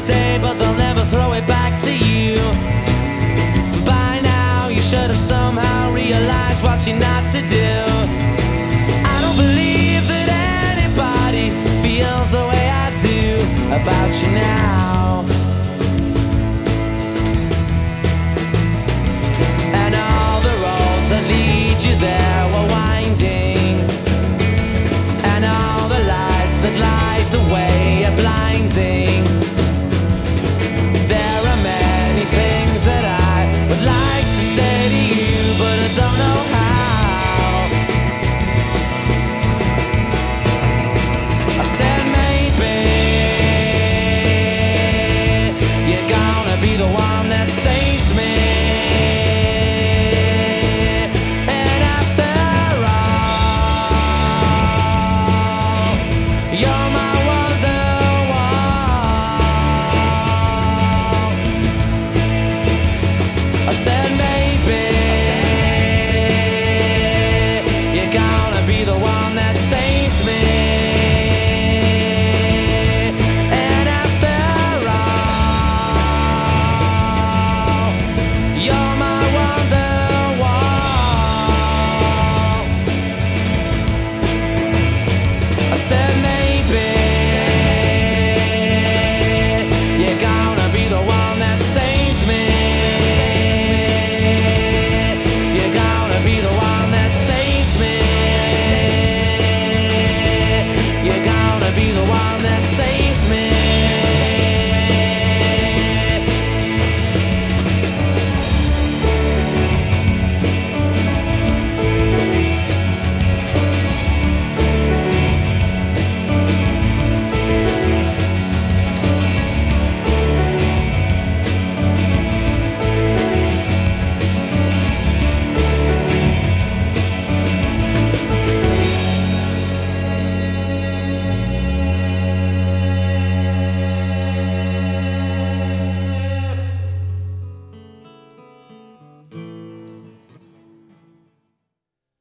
the day, but they'll never throw it back to you. By now, you should have somehow realized what you're not to do. be the one.